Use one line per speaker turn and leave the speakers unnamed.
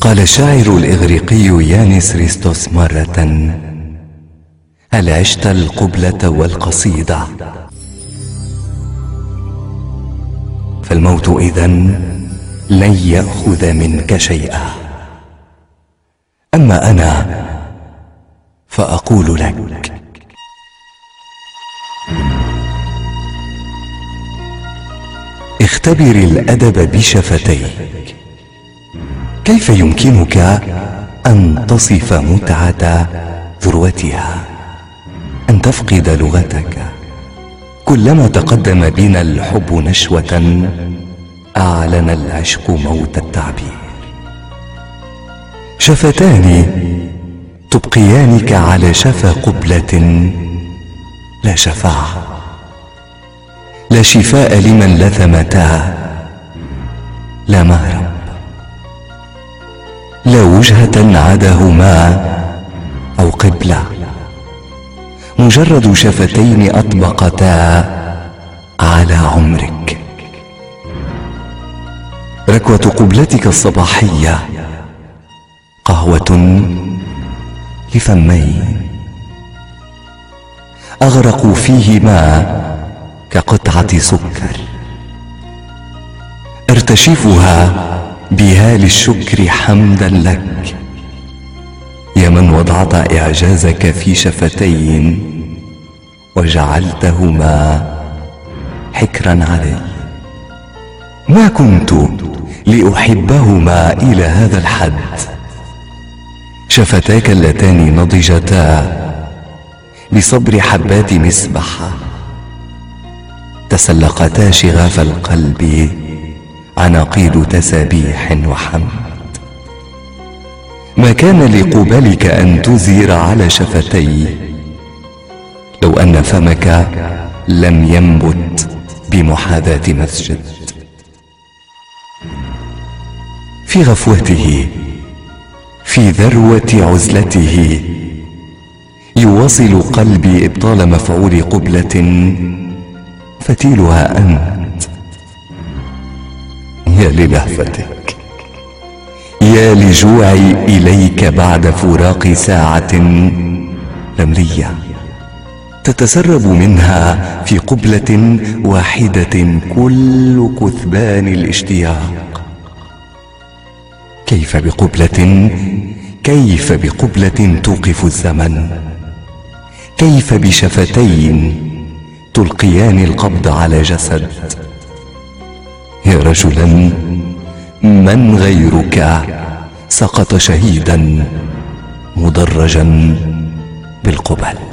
قال الشاعر الإغريقي يانس ريستوس مرة. هل عشت القبلة والقصيدة؟ فالموت إذن لن يأخذ منك شيئا. أما أنا فأقول لك. اختبر الأدب بشفتيك. كيف يمكنك أن تصف متعة ذروتها؟ أن تفقد لغتك؟ كلما تقدم بنا الحب نشوة أعلن العشق موت التعبير. شفتان تبقيانك على شفا قبلة لا شفاعة. لا شفاء لمن لثمتا لا مهرب لا وجهة عدهما أو قبلة. مجرد شفتين أطبقتا على عمرك. ركوة قبلتك الصباحية قهوة لفمين أغرقوا فيهما كقطعة سكر. ارتشفها بهال الشكر حمدا لك. يا من وضعت إعجازك في شفتين وجعلتهما حكرا علي. ما كنت لأحبهما إلى هذا الحد. شفتاك اللتان نضجتا بصبر حبات مسبحة. تسلقتا شغاف القلب عناقيد تسابيح وحمد. ما كان لقبلك أن تزير على شفتي. لو أن فمك لم ينبت بمحاذاة مسجد. في غفوته في ذروة عزلته يواصل قلبي إبطال مفعول قبلة فتيلها أنت. يا للهفتك يا لجوعي إليك بعد فراق ساعة رملية تتسرب منها في قبلة واحدة كل كثبان الاشتياق. كيف بقبلة؟ كيف بقبلة توقف الزمن؟ كيف بشفتين تلقيان القبض على جسد؟ رجلا من غيرك؟ سقط شهيدا مدرجا بالقبل.